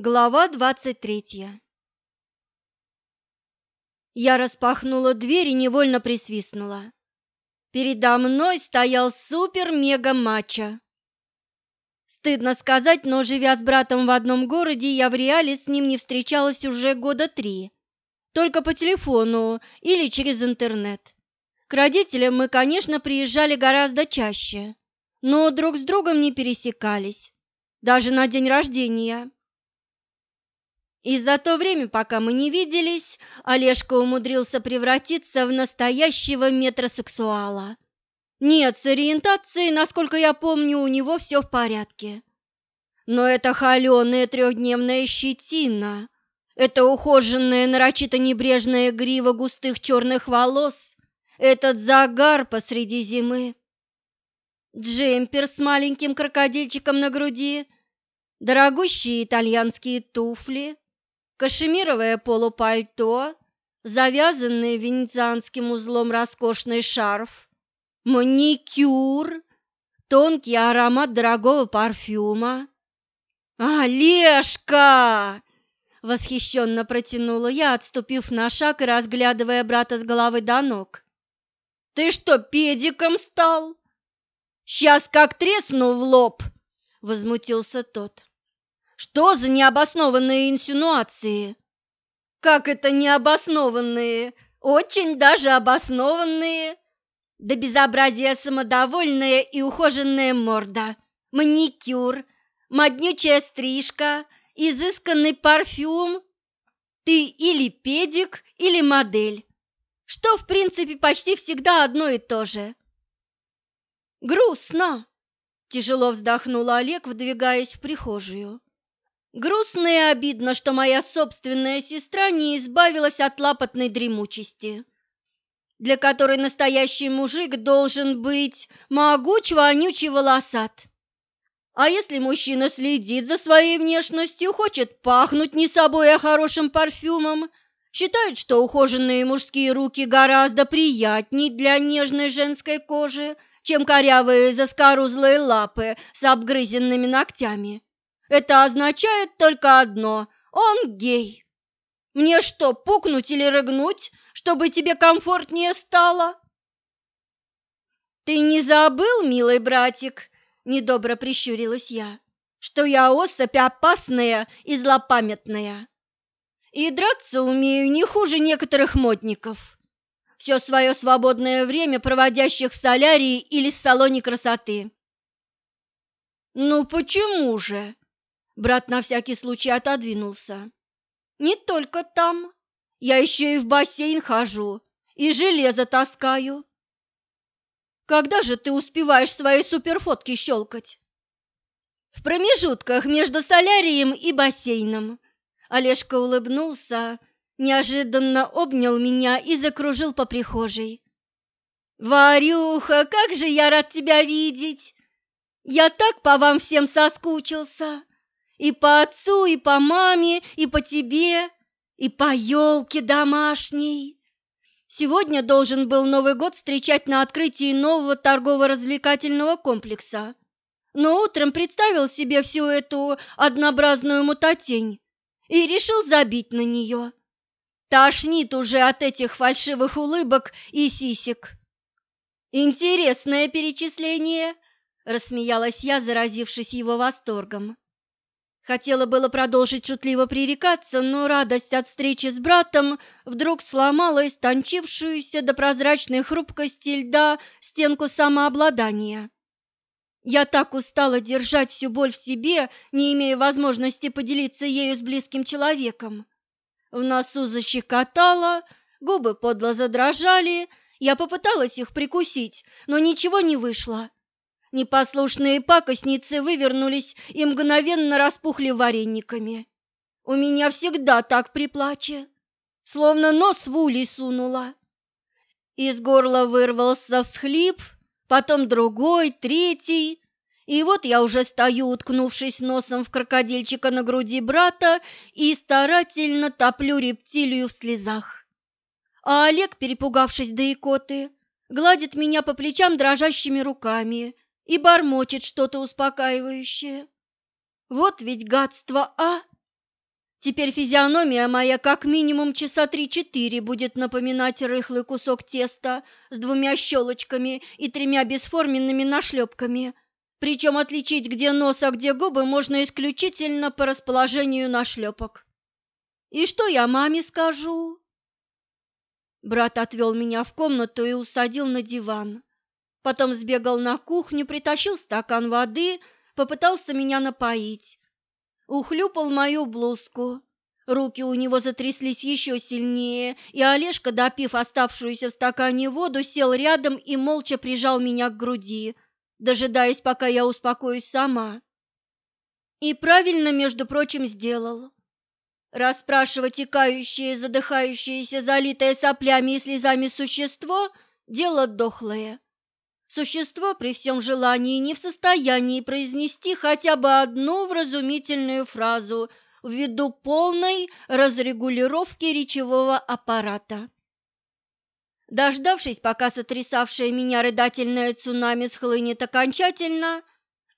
Глава двадцать третья Я распахнула дверь и невольно присвистнула. Передо мной стоял супер-мега-мачо. Стыдно сказать, но живя с братом в одном городе, я в реале с ним не встречалась уже года три. Только по телефону или через интернет. К родителям мы, конечно, приезжали гораздо чаще, но друг с другом не пересекались, даже на день рождения. И за то время, пока мы не виделись, Олежка умудрился превратиться в настоящего метросексуала. Нет, с ориентацией, насколько я помню, у него все в порядке. Но это холеная трехдневная щетина, это ухоженная, нарочито небрежная грива густых черных волос, этот загар посреди зимы. Джемпер с маленьким крокодильчиком на груди, дорогущие итальянские туфли, кашемировое полупальто, завязанный венецианским узлом роскошный шарф, маникюр, тонкий аромат дорогого парфюма. «Олежка!» — восхищенно протянула я, отступив на шаг и разглядывая брата с головы до ног. «Ты что, педиком стал? Сейчас как тресну в лоб!» — возмутился тот. «Что за необоснованные инсинуации?» «Как это необоснованные? Очень даже обоснованные!» Да безобразие самодовольная и ухоженная морда, маникюр, моднючая стрижка, изысканный парфюм. Ты или педик, или модель, что, в принципе, почти всегда одно и то же. Грустно, тяжело вздохнула Олег, выдвигаясь в прихожую. Грустно и обидно, что моя собственная сестра не избавилась от лапотной дремучести для которой настоящий мужик должен быть могуч, вонючий, волосат. А если мужчина следит за своей внешностью, хочет пахнуть не собой, а хорошим парфюмом, считает, что ухоженные мужские руки гораздо приятней для нежной женской кожи, чем корявые заскорузлые лапы с обгрызенными ногтями. Это означает только одно – он гей. Мне что, пукнуть или рыгнуть, чтобы тебе комфортнее стало? Ты не забыл, милый братик, недобро прищурилась я, что я особь опасная и злопамятная. И драться умею не хуже некоторых модников, все свое свободное время проводящих в солярии или в салоне красоты. Ну почему же? Брат на всякий случай отодвинулся. Не только там. Я еще и в бассейн хожу, и железо таскаю. Когда же ты успеваешь свои суперфотки щелкать? В промежутках между солярием и бассейном. Олежка улыбнулся, неожиданно обнял меня и закружил по прихожей. «Варюха, как же я рад тебя видеть! Я так по вам всем соскучился!» И по отцу, и по маме, и по тебе, и по елке домашней. Сегодня должен был Новый год встречать на открытии нового торгово-развлекательного комплекса. Но утром представил себе всю эту однообразную мутатень и решил забить на нее. Тошнит уже от этих фальшивых улыбок и сисек. «Интересное перечисление», — рассмеялась я, заразившись его восторгом. Хотела было продолжить шутливо пререкаться, но радость от встречи с братом вдруг сломала истончившуюся до прозрачной хрупкости льда стенку самообладания. Я так устала держать всю боль в себе, не имея возможности поделиться ею с близким человеком. В носу защекотало, губы подло задрожали, я попыталась их прикусить, но ничего не вышло. Непослушные пакостницы вывернулись и мгновенно распухли варениками. У меня всегда так при плаче, словно нос в улей сунула. Из горла вырвался всхлип, потом другой, третий, и вот я уже стою, уткнувшись носом в крокодильчика на груди брата и старательно топлю рептилию в слезах. А Олег, перепугавшись до икоты, гладит меня по плечам дрожащими руками – и бормочет что-то успокаивающее. Вот ведь гадство, а! Теперь физиономия моя как минимум часа три-четыре будет напоминать рыхлый кусок теста с двумя щелочками и тремя бесформенными нашлепками. Причем отличить, где нос, а где губы, можно исключительно по расположению нашлепок. И что я маме скажу? Брат отвел меня в комнату и усадил на диван. Потом сбегал на кухню, притащил стакан воды, попытался меня напоить ухлюпал мою блузку. Руки у него затряслись еще сильнее, и Олежка, допив оставшуюся в стакане воду, сел рядом и молча прижал меня к груди, дожидаясь, пока я успокоюсь сама. И правильно, между прочим, сделал. Расспрашивать икающее, задыхающееся, залитое соплями и слезами существо – дело дохлое. Существо при всем желании не в состоянии произнести хотя бы одну вразумительную фразу ввиду полной разрегулировки речевого аппарата. Дождавшись, пока сотрясавшее меня рыдательное цунами схлынет окончательно,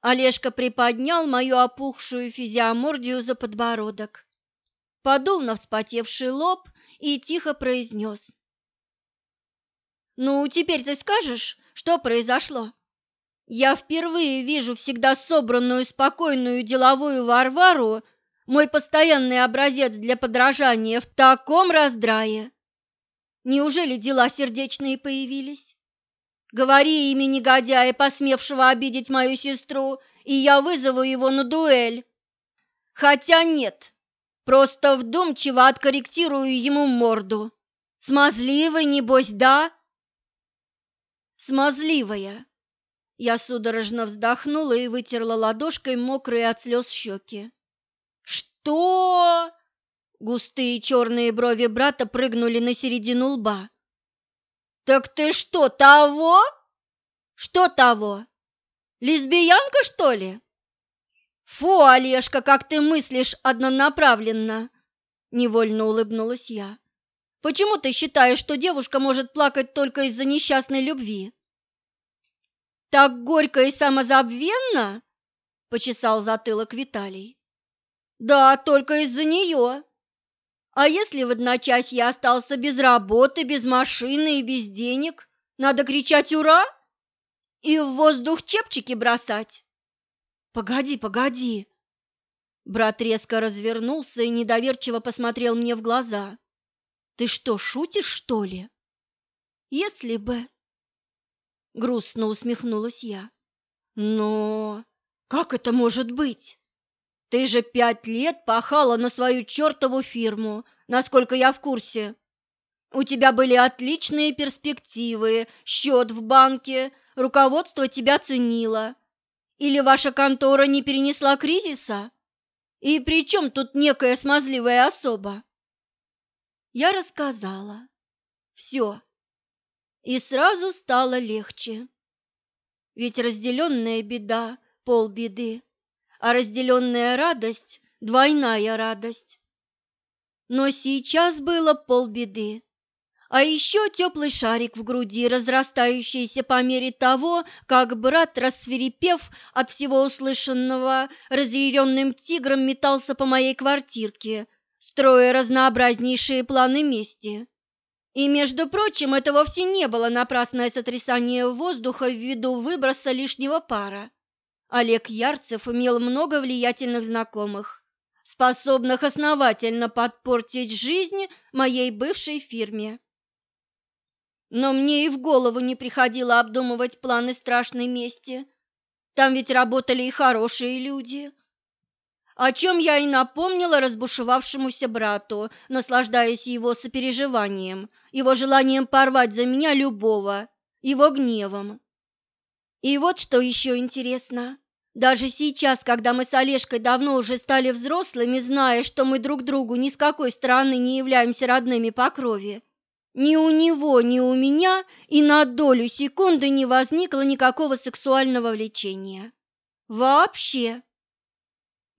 Олежка приподнял мою опухшую физиомордию за подбородок, подул на вспотевший лоб и тихо произнес. «Ну, теперь ты скажешь, что произошло? Я впервые вижу всегда собранную, спокойную, деловую Варвару, мой постоянный образец для подражания, в таком раздрае. Неужели дела сердечные появились? Говори имя негодяя, посмевшего обидеть мою сестру, и я вызову его на дуэль. Хотя нет, просто вдумчиво откорректирую ему морду. Смазливый, небось, да? Смазливая. Я судорожно вздохнула и вытерла ладошкой мокрые от слез щеки. «Что?» Густые черные брови брата прыгнули на середину лба. «Так ты что, того?» «Что того? Лесбиянка, что ли?» «Фу, Олежка, как ты мыслишь однонаправленно!» Невольно улыбнулась я. Почему ты считаешь, что девушка может плакать только из-за несчастной любви? Так горько и самозабвенно? Почесал затылок Виталий. Да, только из-за нее. А если в одночасье остался без работы, без машины и без денег, надо кричать «Ура!» и в воздух чепчики бросать? Погоди, погоди. Брат резко развернулся и недоверчиво посмотрел мне в глаза. Ты что, шутишь, что ли? Если бы... Грустно усмехнулась я. Но как это может быть? Ты же пять лет пахала на свою чертову фирму, насколько я в курсе. У тебя были отличные перспективы, счет в банке, руководство тебя ценило. Или ваша контора не перенесла кризиса? И при чем тут некая смазливая особа? Я рассказала. Все. И сразу стало легче. Ведь разделенная беда – полбеды, а разделенная радость – двойная радость. Но сейчас было полбеды. А еще теплый шарик в груди, разрастающийся по мере того, как брат, рассверепев от всего услышанного, разъяренным тигром метался по моей квартирке – строя разнообразнейшие планы мести. И, между прочим, это вовсе не было напрасное сотрясание воздуха ввиду выброса лишнего пара. Олег Ярцев имел много влиятельных знакомых, способных основательно подпортить жизнь моей бывшей фирме. Но мне и в голову не приходило обдумывать планы страшной мести. Там ведь работали и хорошие люди, о чем я и напомнила разбушевавшемуся брату, наслаждаясь его сопереживанием, его желанием порвать за меня любого, его гневом. И вот что еще интересно. Даже сейчас, когда мы с Олежкой давно уже стали взрослыми, зная, что мы друг другу ни с какой стороны не являемся родными по крови, ни у него, ни у меня и на долю секунды не возникло никакого сексуального влечения. Вообще.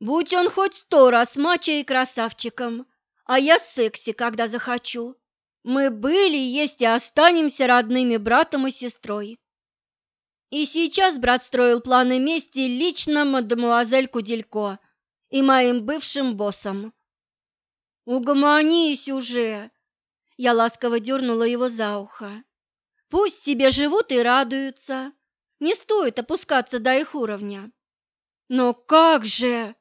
Будь он хоть сто раз мачо и красавчиком, а я секси, когда захочу. Мы были, есть и останемся родными братом и сестрой. И сейчас брат строил планы мести лично мадемуазель Куделько и моим бывшим боссом. Угомонись уже. Я ласково дернула его за ухо. Пусть себе живут и радуются. Не стоит опускаться до их уровня. Но как же?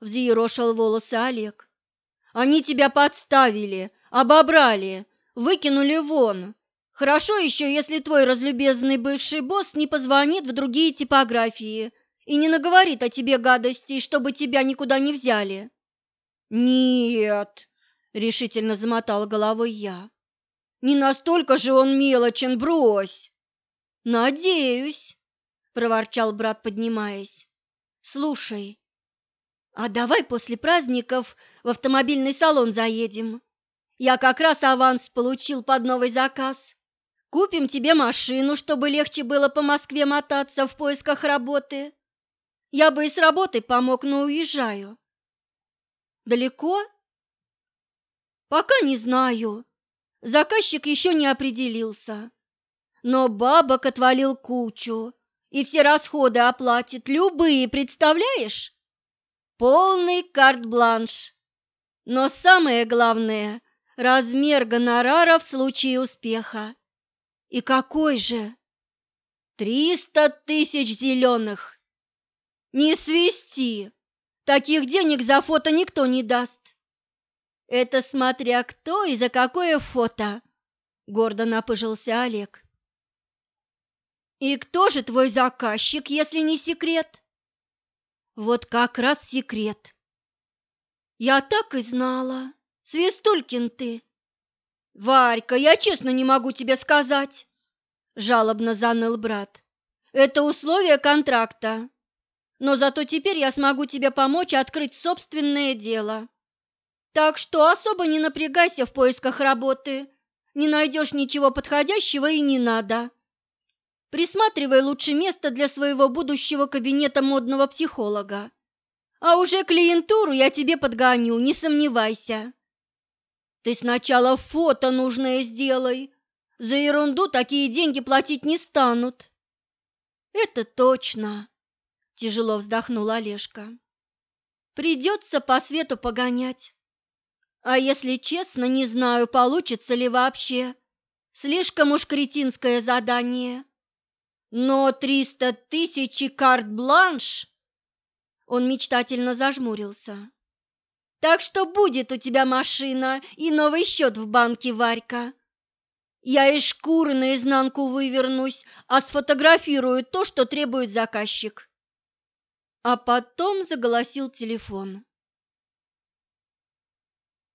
Взъерошил волосы Олег. Они тебя подставили, обобрали, выкинули вон. Хорошо еще, если твой разлюбезный бывший босс не позвонит в другие типографии и не наговорит о тебе гадостей, чтобы тебя никуда не взяли. Нет, решительно замотала головой я. Не настолько же он мелочен, брось. Надеюсь, проворчал брат, поднимаясь. Слушай, а давай после праздников в автомобильный салон заедем. Я как раз аванс получил под новый заказ. Купим тебе машину, чтобы легче было по Москве мотаться в поисках работы. Я бы и с работой помог, но уезжаю. Далеко? Пока не знаю. Заказчик еще не определился. Но бабок отвалил кучу, и все расходы оплатит, любые, представляешь? Полный карт-бланш. Но самое главное – размер гонорара в случае успеха. И какой же? Триста тысяч зеленых. Не свести. Таких денег за фото никто не даст. Это смотря кто и за какое фото, гордо напыжился Олег. И кто же твой заказчик, если не секрет? Вот как раз секрет. Я так и знала. Свистулькин ты. Варька, я честно не могу тебе сказать, жалобно заныл брат. Это условие контракта. Но зато теперь я смогу тебе помочь открыть собственное дело. Так что особо не напрягайся в поисках работы. Не найдешь ничего подходящего и не надо. Присматривай лучше место для своего будущего кабинета модного психолога. А уже клиентуру я тебе подгоню, не сомневайся. Ты сначала фото нужное сделай. За ерунду такие деньги платить не станут. Это точно, тяжело вздохнул Олежка. Придется по свету погонять. А если честно, не знаю, получится ли вообще. Слишком уж кретинское задание. Но триста тысяч и карт-бланш... Он мечтательно зажмурился. Так что будет у тебя машина и новый счет в банке, Варька. Я из шкуры наизнанку вывернусь, а сфотографирую то, что требует заказчик. А потом заголосил телефон.